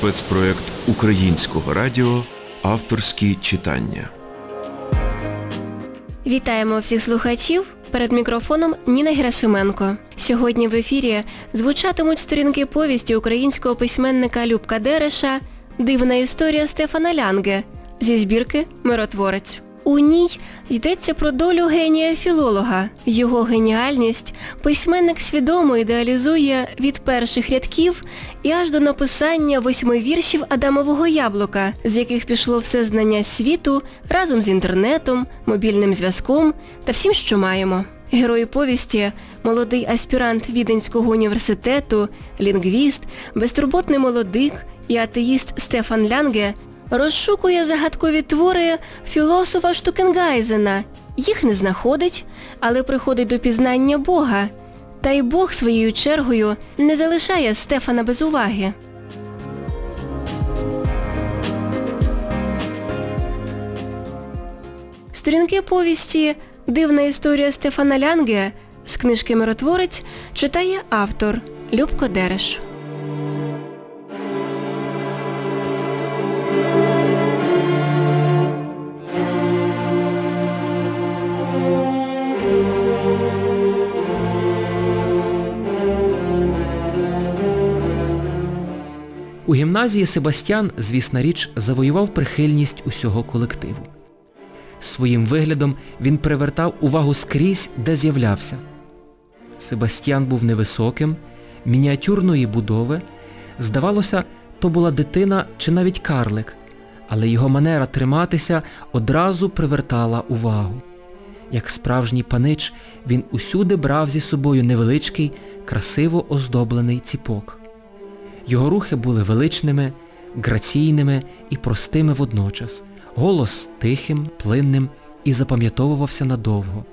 спецпроект Українського радіо Авторські читання. Вітаємо всіх слухачів. Перед мікрофоном Ніна Герасименко. Сьогодні в ефірі звучатимуть сторінки повісті українського письменника Любка Дереша Дивна історія Стефана Лянге зі збірки Миротворець. У ній йдеться про долю генія філолога. Його геніальність письменник свідомо ідеалізує від перших рядків і аж до написання восьми віршів Адамового яблука, з яких пішло все знання світу разом з інтернетом, мобільним зв'язком та всім, що маємо. Герой повісті молодий аспірант Віденського університету, лінгвіст, безтурботний молодик і атеїст Стефан Лянге розшукує загадкові твори філософа Штукенгайзена. Їх не знаходить, але приходить до пізнання Бога. Та й Бог своєю чергою не залишає Стефана без уваги. Сторінки повісті Дивна історія Стефана Лянге з книжки Миротворець читає автор Любко Дереш. Гімназії Себастьян, звісна річ, завоював прихильність усього колективу. Своїм виглядом він привертав увагу скрізь, де з'являвся. Себастьян був невисоким, мініатюрної будови. Здавалося, то була дитина чи навіть карлик, але його манера триматися одразу привертала увагу. Як справжній панич, він усюди брав зі собою невеличкий, красиво оздоблений ціпок. Його рухи були величними, граційними і простими водночас. Голос тихим, плинним і запам'ятовувався надовго.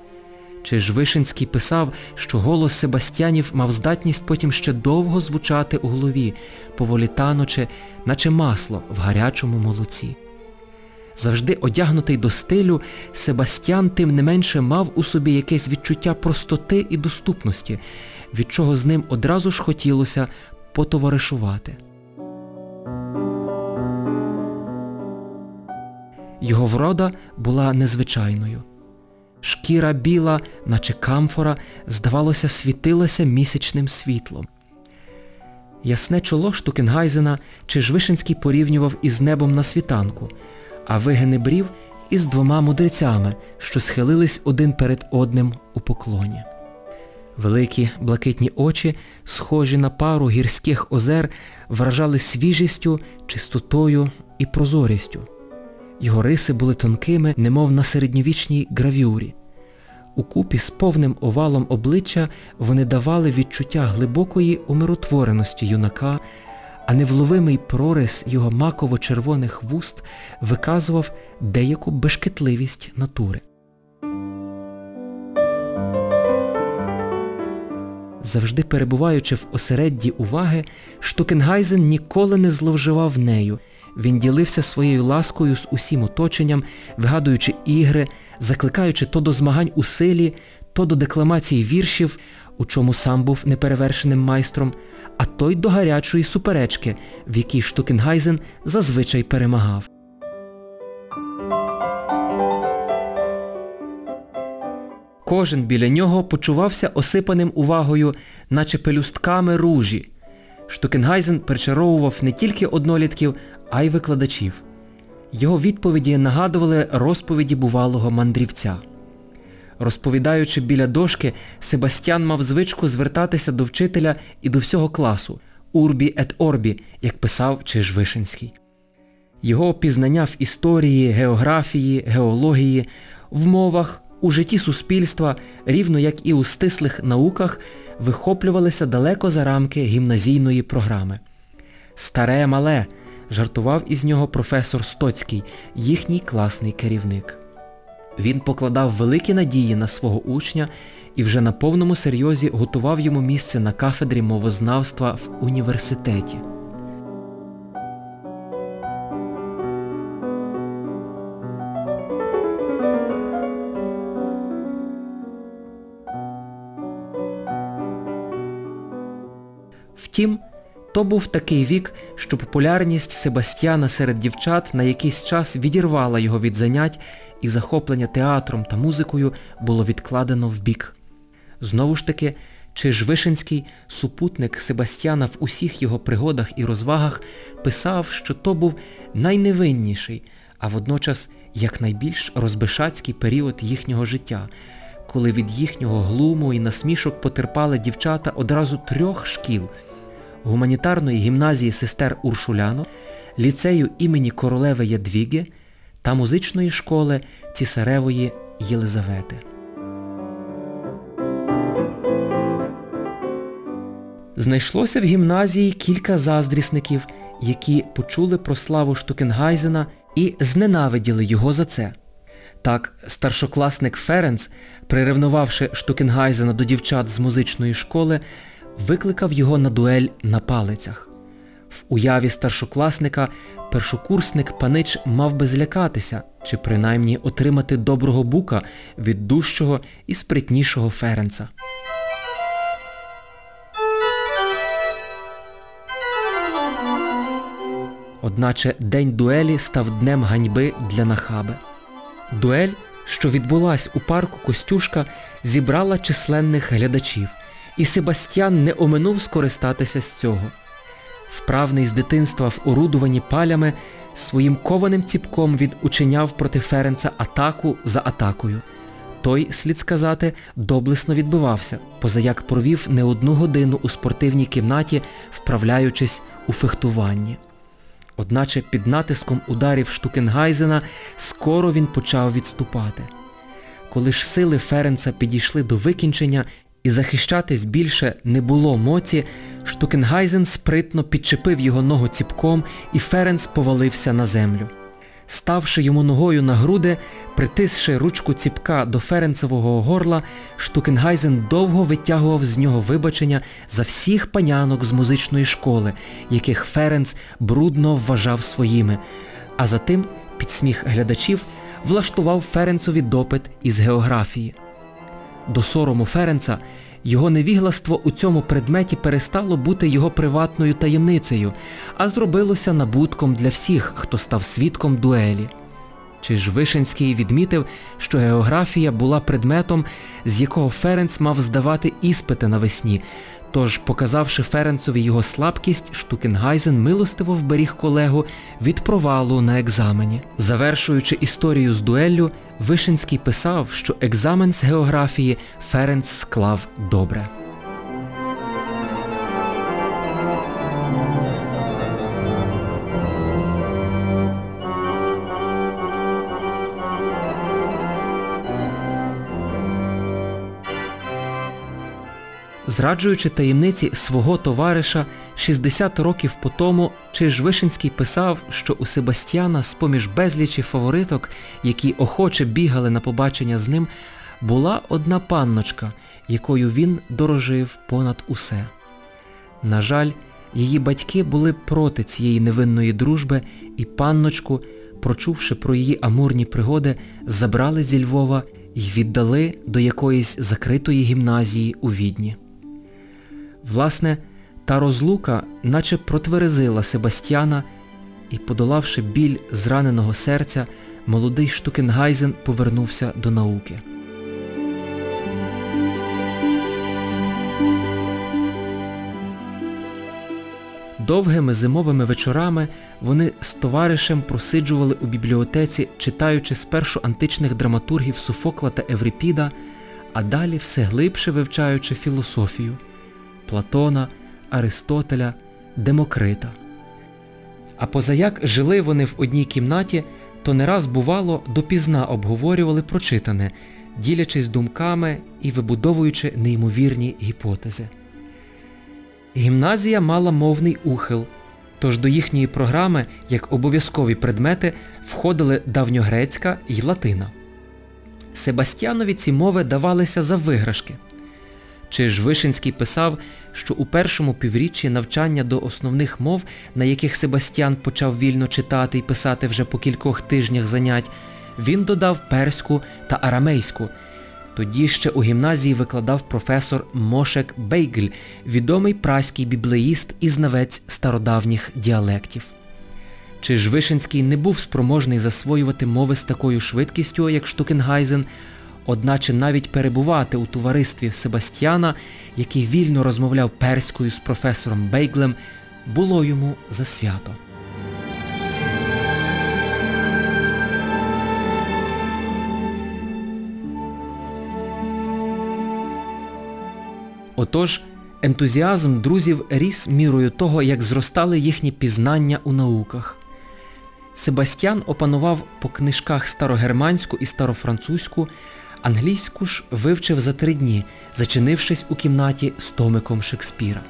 Чи ж Вишинський писав, що голос Себастьянів мав здатність потім ще довго звучати у голові, поволі танучи, наче масло в гарячому молоці. Завжди одягнутий до стилю, Себастьян тим не менше мав у собі якесь відчуття простоти і доступності, від чого з ним одразу ж хотілося потоваришувати. Його врода була незвичайною. Шкіра біла, наче камфора, здавалося, світилася місячним світлом. Ясне чоло Штукенгайзена Чижвишинський порівнював із небом на світанку, а вигини брів із двома мудрецями, що схилились один перед одним у поклоні. Великі блакитні очі, схожі на пару гірських озер, вражали свіжістю, чистотою і прозорістю. Його риси були тонкими, немов на середньовічній гравюрі. Укупі з повним овалом обличчя вони давали відчуття глибокої умиротвореності юнака, а невловимий прорис його маково-червоних вуст виказував деяку бешкетливість натури. Завжди перебуваючи в осередді уваги, Штукенгайзен ніколи не зловживав нею. Він ділився своєю ласкою з усім оточенням, вигадуючи ігри, закликаючи то до змагань у силі, то до декламації віршів, у чому сам був неперевершеним майстром, а то й до гарячої суперечки, в якій Штукенгайзен зазвичай перемагав. Кожен біля нього почувався осипаним увагою, наче пелюстками ружі. Штукенгайзен причаровував не тільки однолітків, а й викладачів. Його відповіді нагадували розповіді бувалого мандрівця. Розповідаючи біля дошки, Себастьян мав звичку звертатися до вчителя і до всього класу урбі ет орбі, як писав Чиж Вишинський. Його пізнання в історії, географії, геології, в мовах, у житті суспільства, рівно як і у стислих науках, вихоплювалися далеко за рамки гімназійної програми. Старе мале, жартував із нього професор Стоцький, їхній класний керівник. Він покладав великі надії на свого учня і вже на повному серйозі готував йому місце на кафедрі мовознавства в університеті. Втім, То був такий вік, що популярність Себастьяна серед дівчат на якийсь час відірвала його від занять, і захоплення театром та музикою було відкладено в бік. Знову ж таки, чи ж Вишинський, супутник Себастьяна в усіх його пригодах і розвагах, писав, що то був найневинніший, а водночас якнайбільш розбишацький період їхнього життя, коли від їхнього глуму і насмішок потерпали дівчата одразу трьох шкіл гуманітарної гімназії сестер Уршуляно, ліцею імені королеви Ядвіги та музичної школи Цісаревої Єлизавети. Знайшлося в гімназії кілька заздрісників, які почули про славу Штукенгайзена і зненавиділи його за це. Так, старшокласник Ференц, приревнувавши Штукенгайзена до дівчат з музичної школи, викликав його на дуель на палицях. В уяві старшокласника першокурсник панич мав би злякатися чи принаймні отримати доброго бука від дужчого і спритнішого Ференца. Одначе день дуелі став днем ганьби для Нахаби. Дуель, що відбулась у парку Костюшка, зібрала численних глядачів, і Себастьян не оминув скористатися з цього. Вправний з дитинства в орудуванні палями, своїм кованим ціпком він учиняв проти Ференца атаку за атакою. Той, слід сказати, доблесно відбивався, позаяк провів не одну годину у спортивній кімнаті, вправляючись у фехтуванні. Одначе під натиском ударів Штукенгайзена скоро він почав відступати. Коли ж сили Ференца підійшли до викінчення і захищатись більше не було моці, Штукенгайзен спритно підчепив його ногу ціпком і Ференц повалився на землю. Ставши йому ногою на груди, притисши ручку ціпка до Ференцевого горла, Штукенгайзен довго витягував з нього вибачення за всіх панянок з музичної школи, яких Ференц брудно вважав своїми, а затим, під сміх глядачів, влаштував Ференцові допит із географії. До сорому Ференца його невігластво у цьому предметі перестало бути його приватною таємницею, а зробилося набутком для всіх, хто став свідком дуелі. Чи ж Вишинський відмітив, що географія була предметом, з якого Ференц мав здавати іспити навесні, тож, показавши Ференцові його слабкість, Штукенгайзен милостиво вберіг колегу від провалу на екзамені. Завершуючи історію з дуеллю, Вишинський писав, що екзамен з географії Ференц склав добре. Зраджуючи таємниці свого товариша 60 років по тому, чи Вишинський писав, що у Себастьяна з-поміж безлічі фавориток, які охоче бігали на побачення з ним, була одна панночка, якою він дорожив понад усе. На жаль, її батьки були проти цієї невинної дружби і панночку, прочувши про її амурні пригоди, забрали зі Львова і віддали до якоїсь закритої гімназії у Відні. Власне, та розлука наче протверезила Себастьяна і, подолавши біль зраненого серця, молодий Штукенгайзен повернувся до науки. Довгими зимовими вечорами вони з товаришем просиджували у бібліотеці, читаючи спершу античних драматургів Софокла та Еврипіда, а далі все глибше вивчаючи філософію Платона, Аристотеля, Демокрита. А позаяк жили вони в одній кімнаті, то не раз бувало допізна обговорювали прочитане, ділячись думками і вибудовуючи неймовірні гіпотези. Гімназія мала мовний ухил, тож до їхньої програми, як обов'язкові предмети, входили давньогрецька і латина. Себастьянові ці мови давалися за виграшки. Чи ж Вишинський писав, що у першому півріччі навчання до основних мов, на яких Себастьян почав вільно читати і писати вже по кількох тижнях занять, він додав перську та арамейську, Тоді ще у гімназії викладав професор Мошек Бейгль, відомий праський біблеїст і знавець стародавніх діалектів. Чи ж Вишинський не був спроможний засвоювати мови з такою швидкістю, як Штукенгайзен, одначе навіть перебувати у товаристві Себастьяна, який вільно розмовляв перською з професором Бейглем, було йому за свято. Отож, ентузіазм друзів ріс мірою того, як зростали їхні пізнання у науках. Себастьян опанував по книжках старогерманську і старофранцузьку, англійську ж вивчив за три дні, зачинившись у кімнаті з томиком Шекспіра.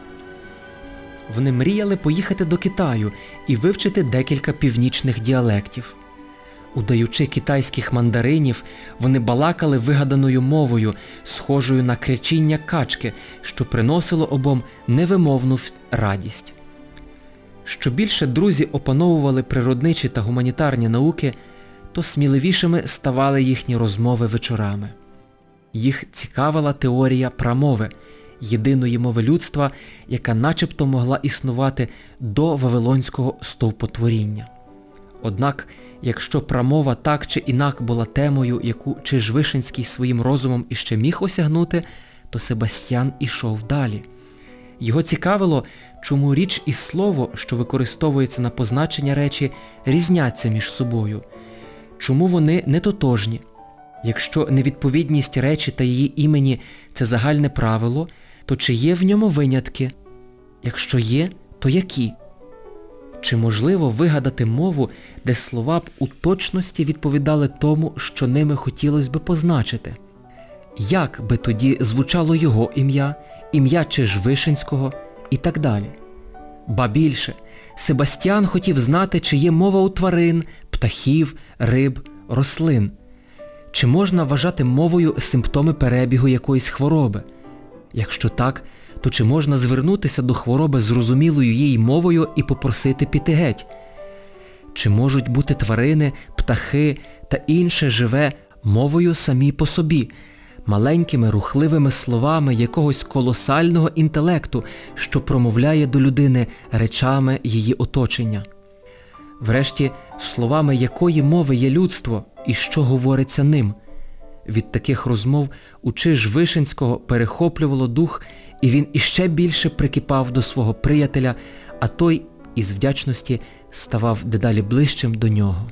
Вони мріяли поїхати до Китаю і вивчити декілька північних діалектів. Удаючи китайських мандаринів, вони балакали вигаданою мовою, схожою на кричіння качки, що приносило обом невимовну радість. Що більше друзі опановували природничі та гуманітарні науки, то сміливішими ставали їхні розмови вечорами. Їх цікавила теорія прамови, єдиної мови людства, яка начебто могла існувати до Вавилонського стовпотворіння. Однак, якщо прамова так чи інак була темою, яку Чижвишинський своїм розумом іще міг осягнути, то Себастьян ішов далі. Його цікавило, чому річ і слово, що використовується на позначення речі, різняться між собою, чому вони не тотожні. Якщо невідповідність речі та її імені це загальне правило, то чи є в ньому винятки? Якщо є, то які? Чи можливо вигадати мову, де слова б у точності відповідали тому, що ними хотілося би позначити? Як би тоді звучало його ім'я, ім'я Чижвишинського і так далі? Ба більше, Себастьян хотів знати, чи є мова у тварин, птахів, риб, рослин. Чи можна вважати мовою симптоми перебігу якоїсь хвороби? Якщо так, то чи можна звернутися до хвороби зрозумілою їй мовою і попросити піти геть? Чи можуть бути тварини, птахи та інше живе мовою самі по собі, маленькими рухливими словами якогось колосального інтелекту, що промовляє до людини речами її оточення? Врешті, словами якої мови є людство і що говориться ним? Від таких розмов учиж Вишинського перехоплювало дух, і він іще більше прикипав до свого приятеля, а той із вдячності ставав дедалі ближчим до нього.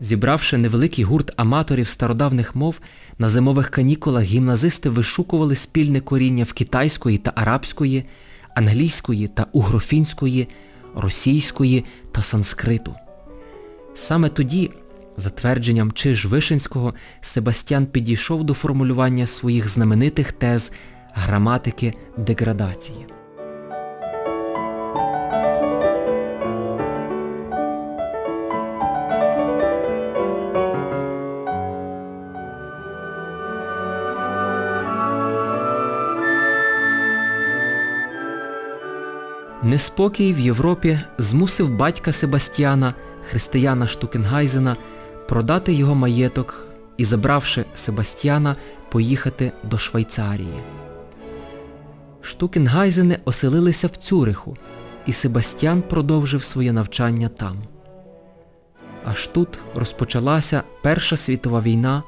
Зібравши невеликий гурт аматорів стародавних мов, на зимових канікулах гімназисти вишукували спільне коріння в китайської та арабської, англійської та угрофінської, російської та санскриту. Саме тоді, за твердженням Чиж Вишинського, Себастьян підійшов до формулювання своїх знаменитих тез граматики деградації. Неспокій в Європі змусив батька Себастьяна, християна Штукенгайзена, продати його маєток і, забравши Себастьяна, поїхати до Швейцарії. Штукенгайзени оселилися в Цюриху, і Себастьян продовжив своє навчання там. Аж тут розпочалася Перша світова війна,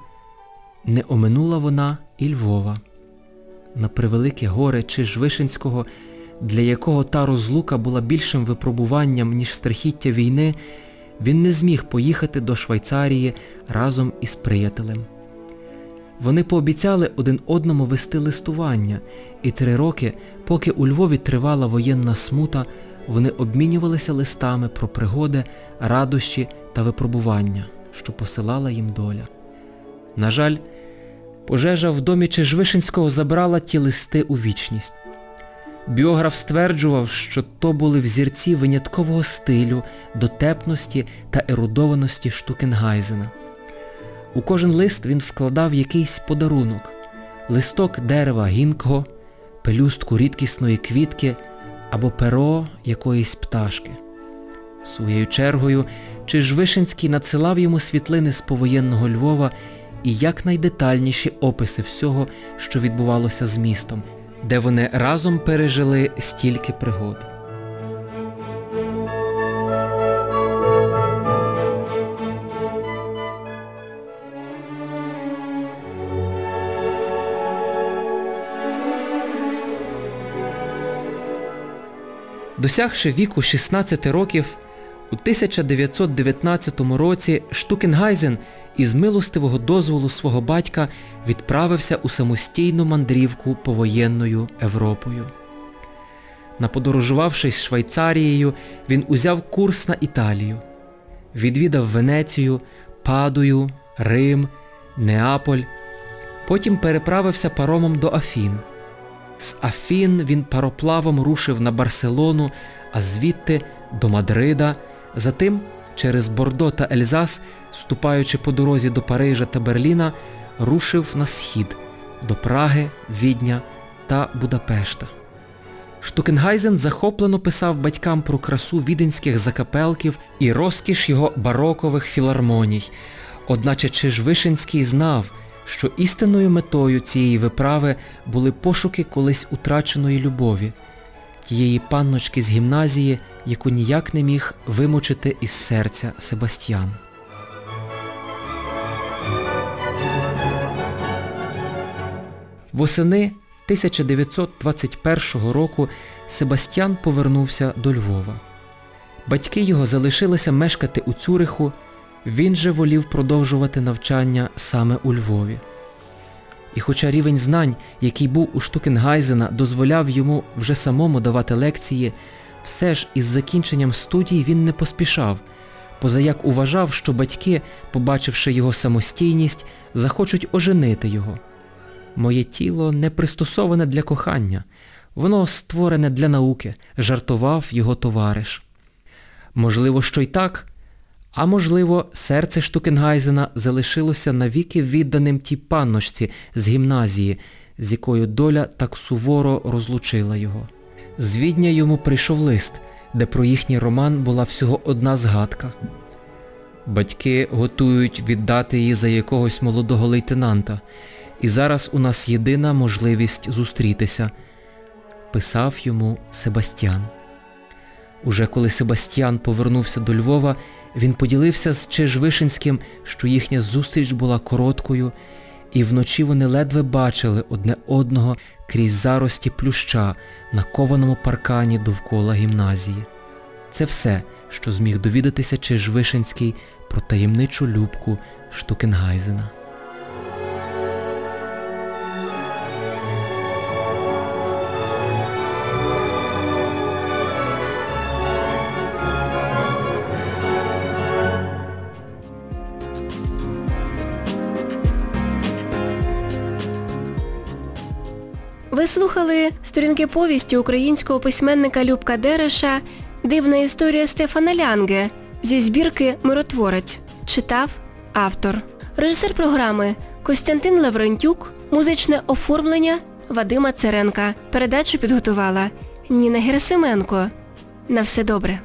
не оминула вона і Львова. На превелике горе Чижвишинського, для якого та розлука була більшим випробуванням, ніж страхіття війни, він не зміг поїхати до Швейцарії разом із приятелем. Вони пообіцяли один одному вести листування, і три роки, поки у Львові тривала воєнна смута, вони обмінювалися листами про пригоди, радощі та випробування, що посилала їм доля. На жаль, пожежа в домі Чижвишинського забрала ті листи у вічність. Біограф стверджував, що то були взірці виняткового стилю, дотепності та ерудованості Штукенгайзена. У кожен лист він вкладав якийсь подарунок, листок дерева гінкго, пелюстку рідкісної квітки або перо якоїсь пташки. Своєю чергою, Чижвишинський надсилав йому світлини з повоєнного Львова і якнайдетальніші описи всього, що відбувалося з містом, де вони разом пережили стільки пригод. Досягши віку 16 років, у 1919 році Штукенгайзен із милостивого дозволу свого батька відправився у самостійну мандрівку повоєнною Європою. Наподорожувавшись Швейцарією, він узяв курс на Італію. Відвідав Венецію, Падую, Рим, Неаполь. Потім переправився паромом до Афін. З Афін він пароплавом рушив на Барселону, а звідти до Мадрида, затим через Бордо та Ельзас, ступаючи по дорозі до Парижа та Берліна, рушив на схід до Праги, Відня та Будапешта. Штукенгайзен захоплено писав батькам про красу віденських закапелків і розкіш його барокових філармоній. Одначе Чижвишинський знав, що істинною метою цієї виправи були пошуки колись утраченої любові, тієї панночки з гімназії, яку ніяк не міг вимучити із серця Себастьян. Восени 1921 року Себастьян повернувся до Львова. Батьки його залишилися мешкати у Цюриху, він же волів продовжувати навчання саме у Львові. І хоча рівень знань, який був у Штукенгайзена, дозволяв йому вже самому давати лекції, все ж із закінченням студій він не поспішав, позаяк уважав, що батьки, побачивши його самостійність, захочуть оженити його. Моє тіло не пристосоване для кохання, воно створене для науки, жартував його товариш. Можливо, що й так, а можливо, серце Штукенгайзена залишилося навіки відданим тій панночці з гімназії, з якою доля так суворо розлучила його. З Відня йому прийшов лист, де про їхній роман була всього одна згадка. Батьки готують віддати її за якогось молодого лейтенанта, і зараз у нас єдина можливість зустрітися, писав йому Себастьян. Уже коли Себастьян повернувся до Львова, він поділився з Чижвишинським, що їхня зустріч була короткою, і вночі вони ледве бачили одне одного крізь зарості плюща на кованому паркані довкола гімназії. Це все, що зміг довідатися Чижвишинський про таємничу любку Штукенгайзена. Слухали сторінки повісті українського письменника Любка Дереша Дивна історія Стефана Лянге зі збірки Миротворець. Читав автор. Режисер програми Костянтин Лаврентюк, музичне оформлення Вадима Церенка. Передачу підготувала Ніна Герасименко. На все добре.